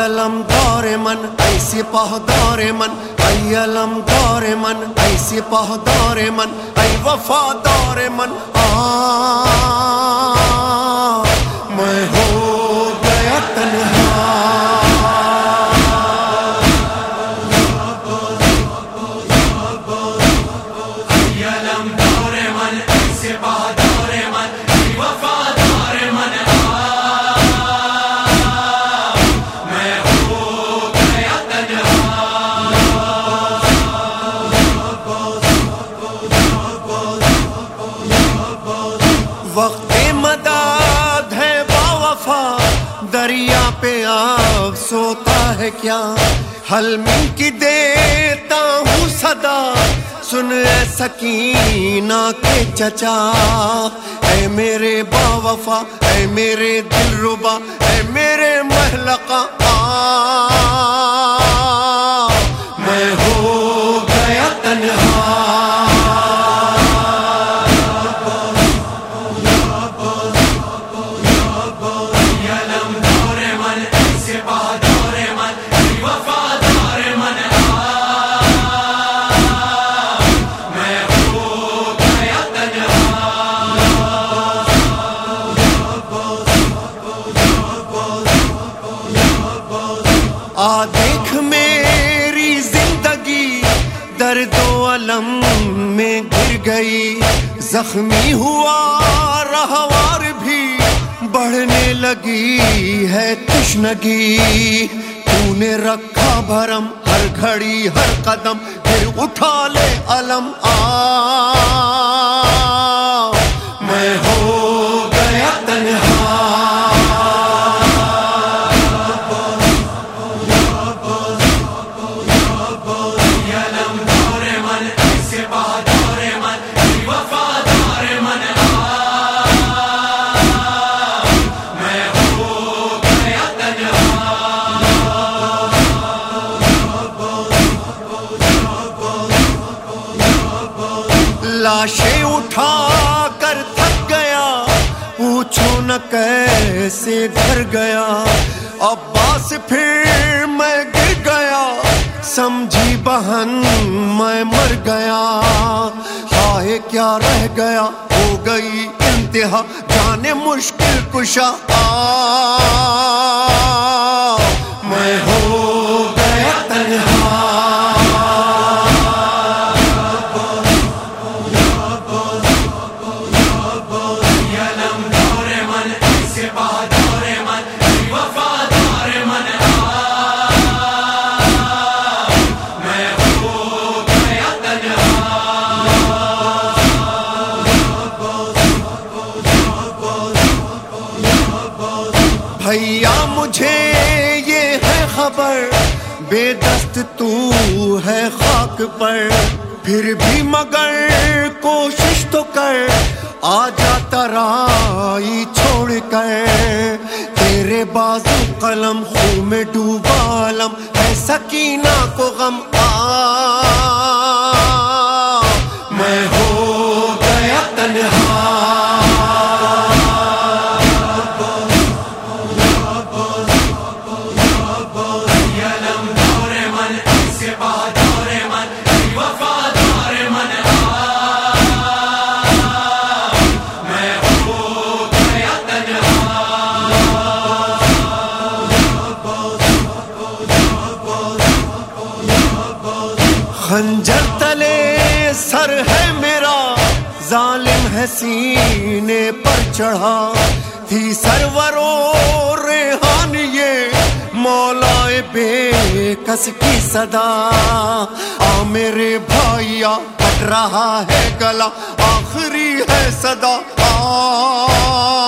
ایلم دور من ایسی پہ دور من ایلم دور من ایسی پہ دور من، ای وفا دور من آ میں ہو تنہا دریا پہ آپ سوتا ہے کیا؟ حلمی کی دیتا ہوں صدا۔ سن اے سکینہ کے چچا۔ اے میرے با وفا، اے میرے دل ربا، اے میرے محلقہ آ۔ میں گر گئی، زخمی ہوا، رہوار بھی بڑھنے لگی ہے تشنگی۔ تو نے رکھا بھرم، ہر گھڑی، ہر قدم، پھر اٹھا لے علم آ۔ لاشیں اٹھا کر تھک گیا، پوچھو نہ کیسے گھر گیا۔ عباس پھر میں گر گیا، سمجھی بہن میں مر گیا۔ ہائے، کیا رہ گیا؟ ہو گئی انتہا جانے مشکل کشا۔ میں ہو بھیا مجھے یہ ہے خبر، بے دست تو ہے خاک پر۔ پھر بھی مگر کوشش تو کر، آ جا ترائی چھوڑ کر۔ تیرے بازو قلم خون میں ڈوبا ہے سکینہ کو غم آ۔ خنجر تلے سر ہے میرا، ظالم ہے سینے پر چڑھا۔ تھی سرور و ریحان یہ مولا بے کس کی صدا۔ آ میرے بھائیا کٹ رہا ہے گلا، آخری ہے صدا۔ آ